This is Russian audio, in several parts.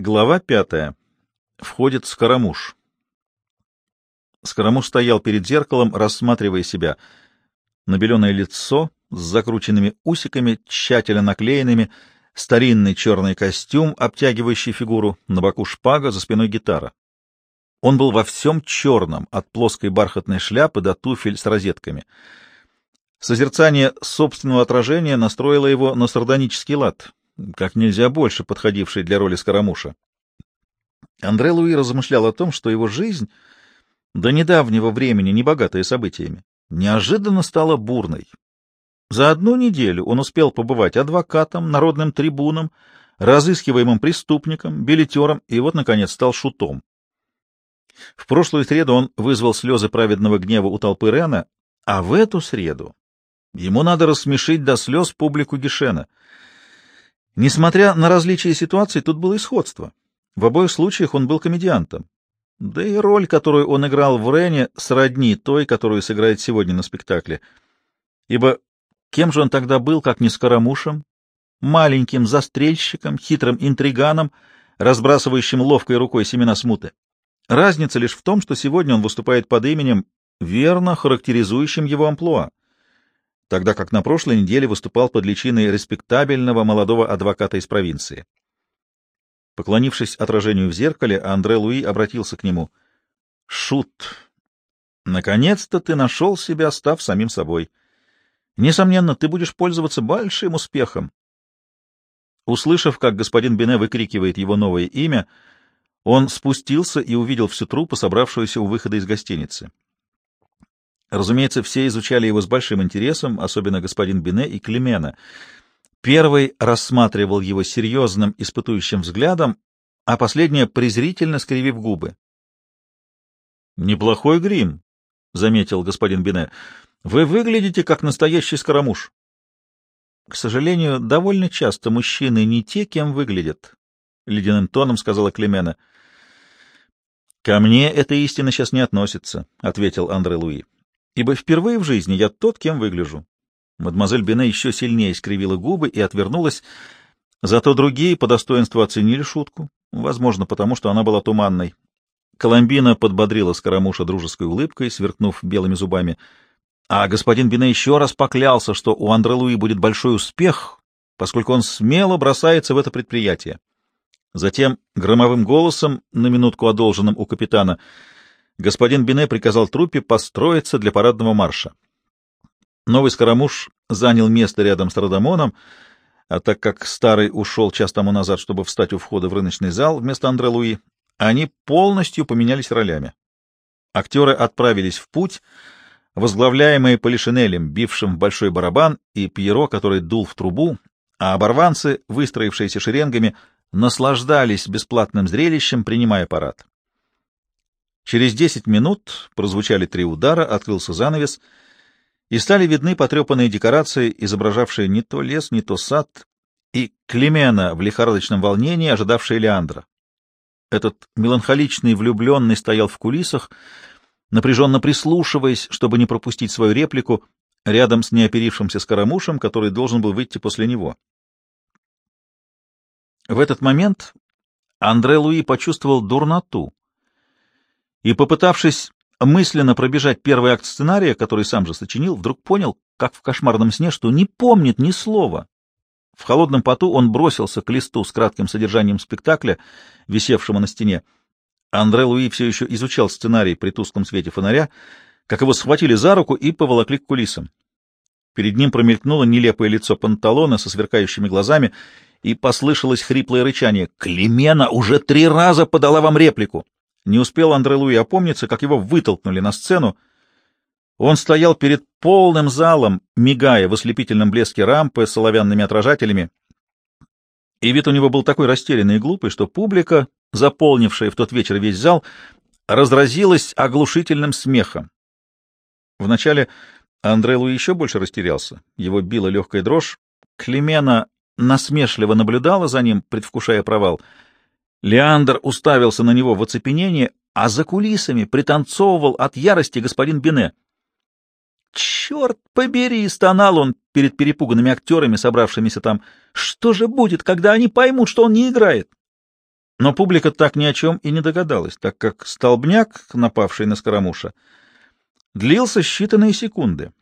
Глава пятая. Входит Скоромуш. Скоромуш стоял перед зеркалом, рассматривая себя. Набеленное лицо с закрученными усиками, тщательно наклеенными, старинный черный костюм, обтягивающий фигуру, на боку шпага, за спиной гитара. Он был во всем черном, от плоской бархатной шляпы до туфель с розетками. Созерцание собственного отражения настроило его на сардонический лад, как нельзя больше подходивший для роли Скоромуша. Андре Луи размышлял о том, что его жизнь до недавнего времени, не богатая событиями, неожиданно стала бурной. За одну неделю он успел побывать адвокатом, народным трибуном, разыскиваемым преступником, билетером и вот, наконец, стал шутом. В прошлую среду он вызвал слезы праведного гнева у толпы Рена, а в эту среду ему надо рассмешить до слез публику Гешена — Несмотря на различия ситуаций, тут было и сходство. В обоих случаях он был комедиантом. Да и роль, которую он играл в Рене, сродни той, которую сыграет сегодня на спектакле. Ибо кем же он тогда был, как не скоромушем? Маленьким застрельщиком, хитрым интриганом, разбрасывающим ловкой рукой семена смуты. Разница лишь в том, что сегодня он выступает под именем, верно характеризующим его амплуа тогда как на прошлой неделе выступал под личиной респектабельного молодого адвоката из провинции. Поклонившись отражению в зеркале, Андре Луи обратился к нему. — Шут, наконец-то ты нашел себя, став самим собой. Несомненно, ты будешь пользоваться большим успехом. Услышав, как господин Бене выкрикивает его новое имя, он спустился и увидел всю труппу, собравшуюся у выхода из гостиницы. Разумеется, все изучали его с большим интересом, особенно господин Бине и Климена. Первый рассматривал его серьезным, испытующим взглядом, а последняя презрительно скривив губы. «Неплохой грим», — заметил господин Бине. «Вы выглядите как настоящий скоромуш». «К сожалению, довольно часто мужчины не те, кем выглядят», — ледяным тоном сказала Климена. «Ко мне эта истина сейчас не относится», — ответил Андре Луи ибо впервые в жизни я тот, кем выгляжу. Мадемуазель Бене еще сильнее скривила губы и отвернулась, зато другие по достоинству оценили шутку, возможно, потому что она была туманной. Коломбина подбодрила Скоромуша дружеской улыбкой, сверкнув белыми зубами, а господин Бене еще раз поклялся, что у Андре Луи будет большой успех, поскольку он смело бросается в это предприятие. Затем громовым голосом, на минутку одолженным у капитана, — господин Бине приказал труппе построиться для парадного марша. Новый скоромуш занял место рядом с Радамоном, а так как старый ушел час тому назад, чтобы встать у входа в рыночный зал вместо Андре Луи, они полностью поменялись ролями. Актеры отправились в путь, возглавляемые Полишинелем, бившим в большой барабан, и Пьеро, который дул в трубу, а оборванцы, выстроившиеся шеренгами, наслаждались бесплатным зрелищем, принимая парад. Через десять минут прозвучали три удара, открылся занавес, и стали видны потрепанные декорации, изображавшие не то лес, не то сад, и Клемена в лихорадочном волнении, ожидавшая Леандра. Этот меланхоличный влюбленный стоял в кулисах, напряженно прислушиваясь, чтобы не пропустить свою реплику, рядом с неоперившимся скоромушем, который должен был выйти после него. В этот момент Андре Луи почувствовал дурноту и, попытавшись мысленно пробежать первый акт сценария, который сам же сочинил, вдруг понял, как в кошмарном сне, что не помнит ни слова. В холодном поту он бросился к листу с кратким содержанием спектакля, висевшему на стене. Андре Луи все еще изучал сценарий при тусклом свете фонаря, как его схватили за руку и поволокли к кулисам. Перед ним промелькнуло нелепое лицо панталона со сверкающими глазами, и послышалось хриплое рычание. «Клемена уже три раза подала вам реплику!» Не успел Андре Луи опомниться, как его вытолкнули на сцену. Он стоял перед полным залом, мигая в ослепительном блеске рампы с оловянными отражателями. И вид у него был такой растерянный и глупый, что публика, заполнившая в тот вечер весь зал, разразилась оглушительным смехом. Вначале Андре Луи еще больше растерялся. Его била легкая дрожь. Клемена насмешливо наблюдала за ним, предвкушая провал — Леандр уставился на него в оцепенении, а за кулисами пританцовывал от ярости господин Бине. «Черт побери!» — стонал он перед перепуганными актерами, собравшимися там. «Что же будет, когда они поймут, что он не играет?» Но публика так ни о чем и не догадалась, так как столбняк, напавший на Скоромуша, длился считанные секунды.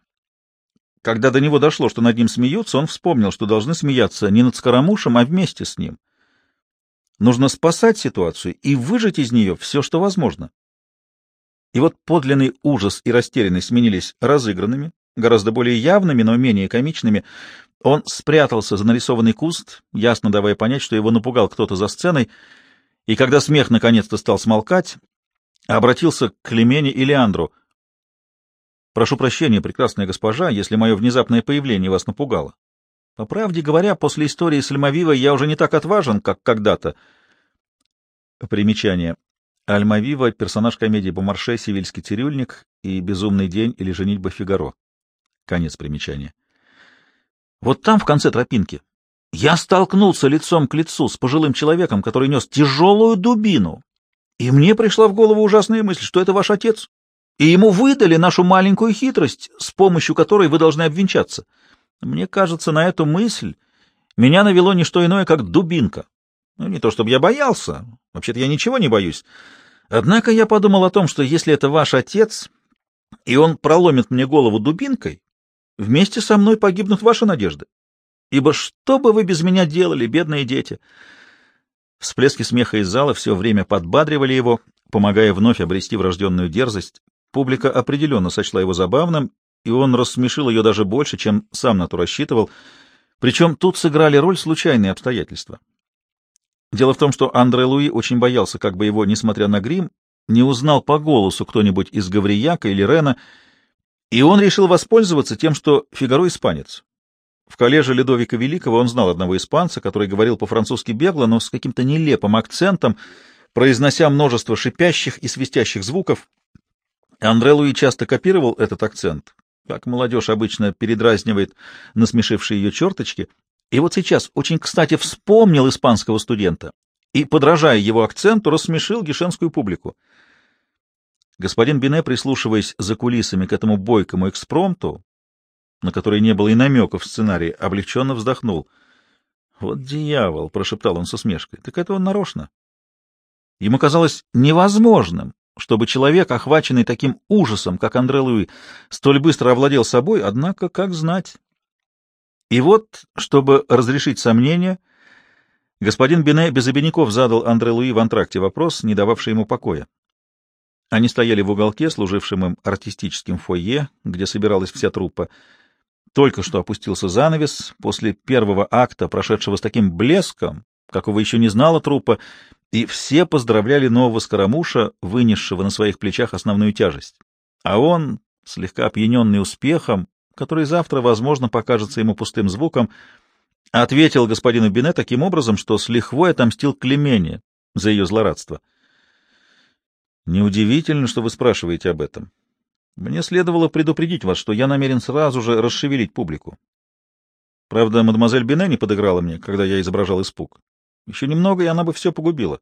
Когда до него дошло, что над ним смеются, он вспомнил, что должны смеяться не над Скоромушем, а вместе с ним. Нужно спасать ситуацию и выжать из нее все, что возможно. И вот подлинный ужас и растерянность сменились разыгранными, гораздо более явными, но менее комичными. Он спрятался за нарисованный куст, ясно давая понять, что его напугал кто-то за сценой, и когда смех наконец-то стал смолкать, обратился к Клемене и Леандру. «Прошу прощения, прекрасная госпожа, если мое внезапное появление вас напугало. По правде говоря, после истории с Альмавивой я уже не так отважен, как когда-то». Примечание. Альмавива — персонаж комедии Бомарше «Сивильский цирюльник» и «Безумный день» или «Женитьба Фигаро». Конец примечания. Вот там, в конце тропинки, я столкнулся лицом к лицу с пожилым человеком, который нес тяжелую дубину, и мне пришла в голову ужасная мысль, что это ваш отец, и ему выдали нашу маленькую хитрость, с помощью которой вы должны обвенчаться. Мне кажется, на эту мысль меня навело не что иное, как дубинка. Ну, не то чтобы я боялся, вообще-то я ничего не боюсь, Однако я подумал о том, что если это ваш отец, и он проломит мне голову дубинкой, вместе со мной погибнут ваши надежды. Ибо что бы вы без меня делали, бедные дети? Всплески смеха из зала все время подбадривали его, помогая вновь обрести врожденную дерзость. Публика определенно сочла его забавным, и он рассмешил ее даже больше, чем сам на то рассчитывал. Причем тут сыграли роль случайные обстоятельства. Дело в том, что Андре Луи очень боялся, как бы его, несмотря на грим, не узнал по голосу кто-нибудь из Гаврияка или Рена, и он решил воспользоваться тем, что Фигаро испанец. В коллеже Ледовика Великого он знал одного испанца, который говорил по-французски бегло, но с каким-то нелепым акцентом, произнося множество шипящих и свистящих звуков. Андре Луи часто копировал этот акцент, как молодежь обычно передразнивает насмешившие ее черточки, и вот сейчас очень кстати вспомнил испанского студента и, подражая его акценту, рассмешил гешенскую публику. Господин Бине, прислушиваясь за кулисами к этому бойкому экспромту, на который не было и намеков в сценарии, облегченно вздохнул. «Вот дьявол!» — прошептал он с усмешкой. «Так это он нарочно». Ему казалось невозможным, чтобы человек, охваченный таким ужасом, как Андре Луи, столь быстро овладел собой, однако, как знать, и вот, чтобы разрешить сомнения, господин Бине без обиняков задал Андре Луи в антракте вопрос, не дававший ему покоя. Они стояли в уголке, служившем им артистическим фойе, где собиралась вся труппа. Только что опустился занавес после первого акта, прошедшего с таким блеском, какого еще не знала труппа, и все поздравляли нового скоромуша, вынесшего на своих плечах основную тяжесть. А он, слегка опьяненный успехом, который завтра, возможно, покажется ему пустым звуком, ответил господину Бине таким образом, что с лихвой отомстил Клемене за ее злорадство. Неудивительно, что вы спрашиваете об этом. Мне следовало предупредить вас, что я намерен сразу же расшевелить публику. Правда, мадемуазель Бине не подыграла мне, когда я изображал испуг. Еще немного, и она бы все погубила.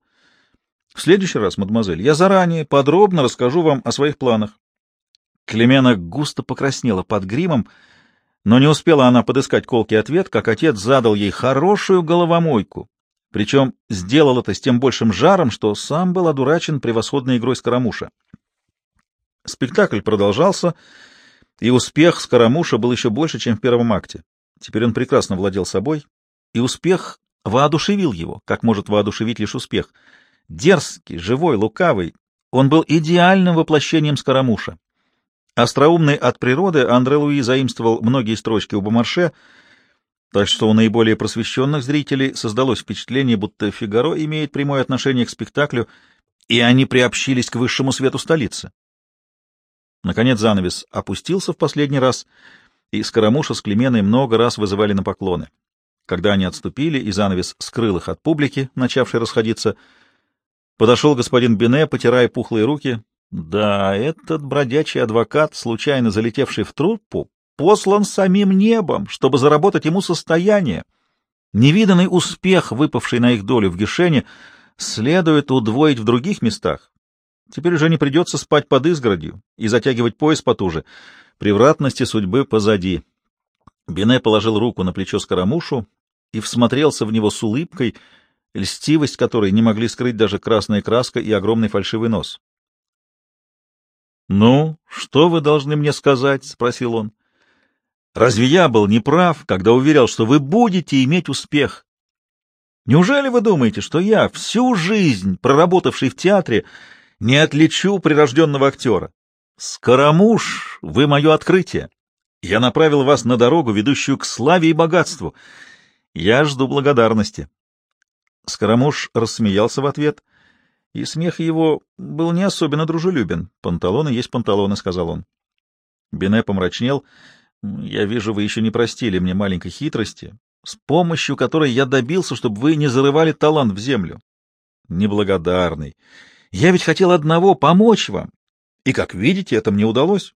В следующий раз, мадемуазель, я заранее подробно расскажу вам о своих планах. Клемена густо покраснела под гримом, но не успела она подыскать колкий ответ, как отец задал ей хорошую головомойку, причем сделал это с тем большим жаром, что сам был одурачен превосходной игрой Скоромуша. Спектакль продолжался, и успех Скоромуша был еще больше, чем в первом акте. Теперь он прекрасно владел собой, и успех воодушевил его, как может воодушевить лишь успех. Дерзкий, живой, лукавый, он был идеальным воплощением Скоромуша. Остроумный от природы, Андре Луи заимствовал многие строчки у Бомарше, так что у наиболее просвещенных зрителей создалось впечатление, будто Фигаро имеет прямое отношение к спектаклю, и они приобщились к высшему свету столицы. Наконец занавес опустился в последний раз, и Скоромуша с Клеменой много раз вызывали на поклоны. Когда они отступили, и занавес скрыл их от публики, начавшей расходиться, подошел господин Бене, потирая пухлые руки, да, этот бродячий адвокат, случайно залетевший в труппу, послан самим небом, чтобы заработать ему состояние. Невиданный успех, выпавший на их долю в Гешене, следует удвоить в других местах. Теперь уже не придется спать под изгородью и затягивать пояс потуже. Превратности судьбы позади. Бене положил руку на плечо Скоромушу и всмотрелся в него с улыбкой, льстивость которой не могли скрыть даже красная краска и огромный фальшивый нос. «Ну, что вы должны мне сказать?» — спросил он. «Разве я был неправ, когда уверял, что вы будете иметь успех? Неужели вы думаете, что я, всю жизнь проработавший в театре, не отличу прирожденного актера? Скоромуш, вы мое открытие. Я направил вас на дорогу, ведущую к славе и богатству. Я жду благодарности. Скоромуш рассмеялся в ответ, и смех его был не особенно дружелюбен. «Панталоны есть панталоны», — сказал он. Бене помрачнел. «Я вижу, вы еще не простили мне маленькой хитрости, с помощью которой я добился, чтобы вы не зарывали талант в землю. Неблагодарный. Я ведь хотел одного — помочь вам. И, как видите, это мне удалось.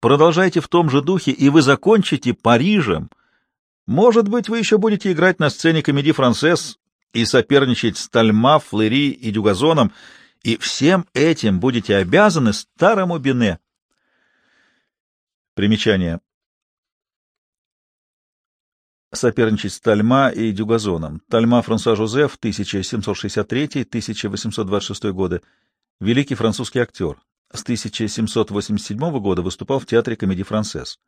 Продолжайте в том же духе, и вы закончите Парижем. Может быть, вы еще будете играть на сцене комедии «Францесс» и соперничать с Тальма, Флери и Дюгазоном, и всем этим будете обязаны старому Бене. Примечание. Соперничать с Тальма и Дюгазоном. Тальма Франсуа Жозеф, 1763-1826 годы. Великий французский актер. С 1787 года выступал в театре комедии «Францесс».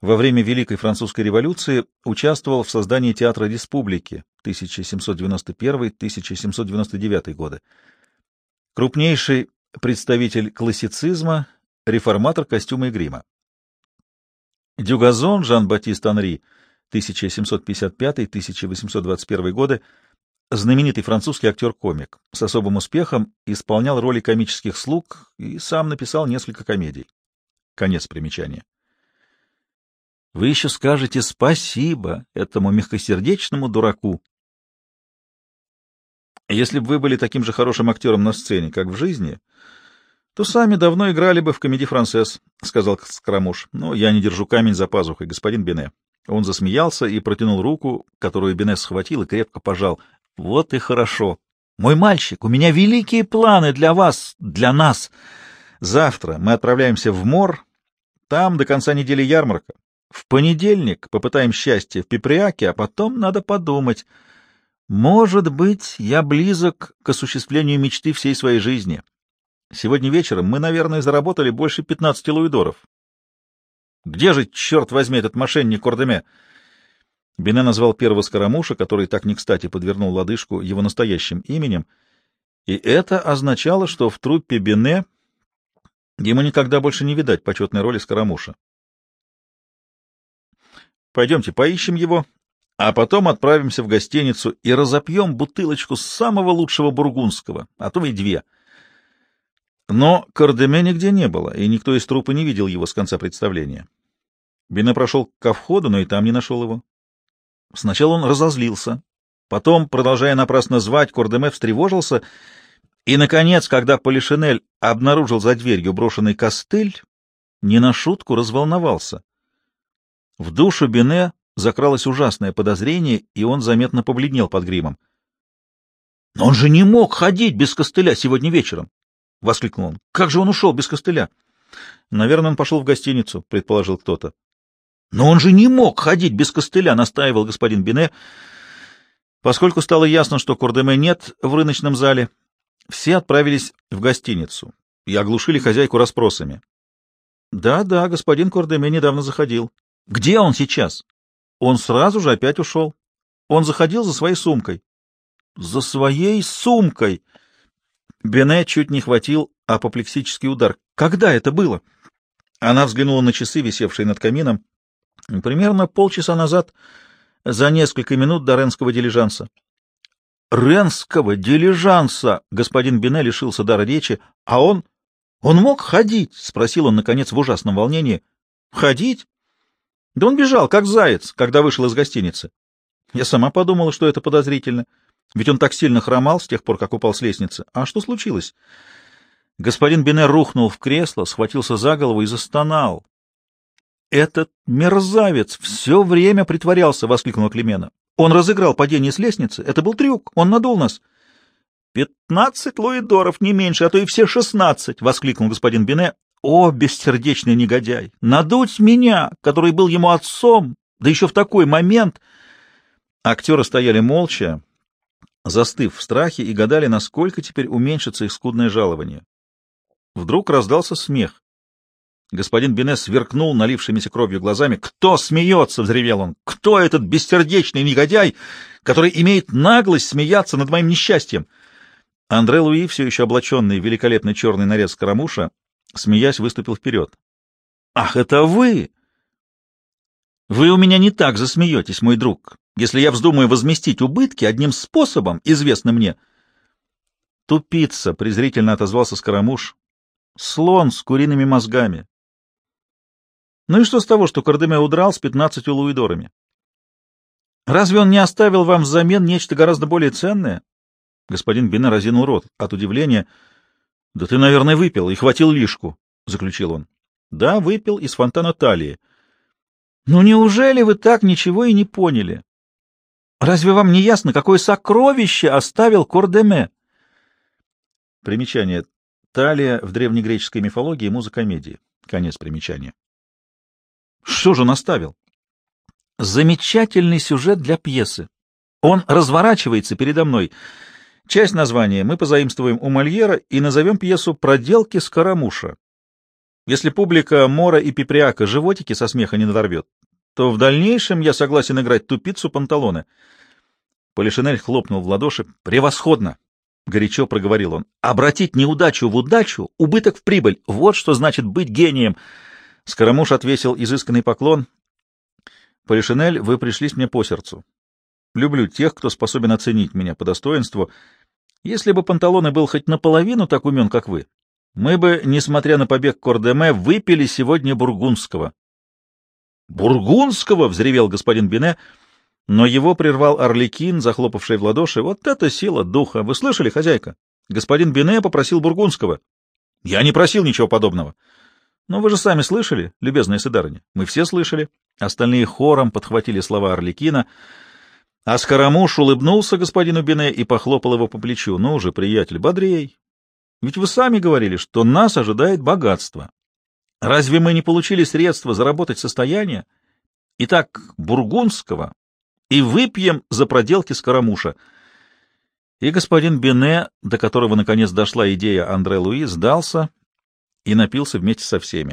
Во время Великой Французской революции участвовал в создании Театра Республики 1791-1799 годы. Крупнейший представитель классицизма, реформатор костюма и грима. Дюгазон Жан-Батист Анри 1755-1821 годы знаменитый французский актер-комик, с особым успехом исполнял роли комических слуг и сам написал несколько комедий. Конец примечания. Вы еще скажете спасибо этому мягкосердечному дураку. Если бы вы были таким же хорошим актером на сцене, как в жизни, то сами давно играли бы в комедии «Францесс», — сказал Скрамуш. Но я не держу камень за пазухой, господин Бене. Он засмеялся и протянул руку, которую Бене схватил и крепко пожал. Вот и хорошо. Мой мальчик, у меня великие планы для вас, для нас. Завтра мы отправляемся в Мор. Там до конца недели ярмарка. В понедельник попытаем счастье в Пиприаке, а потом надо подумать. Может быть, я близок к осуществлению мечты всей своей жизни. Сегодня вечером мы, наверное, заработали больше пятнадцати луидоров. Где же, черт возьми, этот мошенник Кордеме? Бене назвал первого скоромуша, который так не кстати подвернул лодыжку его настоящим именем, и это означало, что в труппе Бене ему никогда больше не видать почетной роли скоромуша. Пойдемте поищем его, а потом отправимся в гостиницу и разопьем бутылочку самого лучшего бургундского, а то и две. Но Кардеме нигде не было, и никто из трупа не видел его с конца представления. Бене прошел ко входу, но и там не нашел его. Сначала он разозлился, потом, продолжая напрасно звать, Кордеме встревожился, и, наконец, когда Полишинель обнаружил за дверью брошенный костыль, не на шутку разволновался. В душу Бене закралось ужасное подозрение, и он заметно побледнел под гримом. — Но он же не мог ходить без костыля сегодня вечером! — воскликнул он. — Как же он ушел без костыля? — Наверное, он пошел в гостиницу, — предположил кто-то. Но он же не мог ходить без костыля, настаивал господин Бине. Поскольку стало ясно, что Курдеме нет в рыночном зале, все отправились в гостиницу и оглушили хозяйку расспросами. Да, да, господин Курдеме недавно заходил. Где он сейчас? Он сразу же опять ушел. Он заходил за своей сумкой. За своей сумкой! Бене чуть не хватил апоплексический удар. Когда это было? Она взглянула на часы, висевшие над камином. Примерно полчаса назад, за несколько минут до Ренского дилижанса. Ренского дилижанса! Господин Бине лишился дара речи, а он... Он мог ходить? — спросил он, наконец, в ужасном волнении. — Ходить? Да он бежал, как заяц, когда вышел из гостиницы. Я сама подумала, что это подозрительно, ведь он так сильно хромал с тех пор, как упал с лестницы. А что случилось? Господин Бене рухнул в кресло, схватился за голову и застонал. «Этот мерзавец все время притворялся!» — воскликнула Клемена. «Он разыграл падение с лестницы. Это был трюк. Он надул нас». «Пятнадцать луидоров, не меньше, а то и все шестнадцать!» — воскликнул господин Бине. «О, бессердечный негодяй! Надуть меня, который был ему отцом, да еще в такой момент!» Актеры стояли молча, застыв в страхе, и гадали, насколько теперь уменьшится их скудное жалование. Вдруг раздался смех. Господин Бенес сверкнул налившимися кровью глазами. «Кто смеется?» — взревел он. «Кто этот бессердечный негодяй, который имеет наглость смеяться над моим несчастьем?» Андре Луи, все еще облаченный в великолепный черный наряд скоромуша, смеясь, выступил вперед. «Ах, это вы! Вы у меня не так засмеетесь, мой друг, если я вздумаю возместить убытки одним способом, известным мне». «Тупица!» — презрительно отозвался скоромуш. «Слон с куриными мозгами. Ну и что с того, что Кардеме удрал с пятнадцатью луидорами? Разве он не оставил вам взамен нечто гораздо более ценное? Господин Бина разинул рот от удивления. — Да ты, наверное, выпил и хватил лишку, — заключил он. — Да, выпил из фонтана талии. — Ну неужели вы так ничего и не поняли? Разве вам не ясно, какое сокровище оставил Кордеме? Примечание. Талия в древнегреческой мифологии музыкомедии. Конец примечания. Что же он оставил? Замечательный сюжет для пьесы. Он разворачивается передо мной. Часть названия мы позаимствуем у Мольера и назовем пьесу «Проделки Скоромуша». Если публика Мора и Пипряка животики со смеха не надорвет, то в дальнейшем я согласен играть тупицу Панталоне. Полишинель хлопнул в ладоши. «Превосходно!» — горячо проговорил он. «Обратить неудачу в удачу, убыток в прибыль — вот что значит быть гением!» Скоромуш отвесил изысканный поклон. «Полишинель, вы пришлись мне по сердцу. Люблю тех, кто способен оценить меня по достоинству. Если бы Панталоне был хоть наполовину так умен, как вы, мы бы, несмотря на побег Кордеме, выпили сегодня бургундского». «Бургундского!» — взревел господин Бине, но его прервал Орликин, захлопавший в ладоши. «Вот это сила духа! Вы слышали, хозяйка? Господин Бине попросил бургундского». «Я не просил ничего подобного». Но вы же сами слышали, любезная сударыня. Мы все слышали. Остальные хором подхватили слова Орликина. А Скоромуш улыбнулся господину Бине и похлопал его по плечу. Ну же, приятель, бодрей. Ведь вы сами говорили, что нас ожидает богатство. Разве мы не получили средства заработать состояние? Итак, бургундского и выпьем за проделки Скоромуша. И господин Бине, до которого наконец дошла идея Андре Луи, сдался и напился вместе со всеми.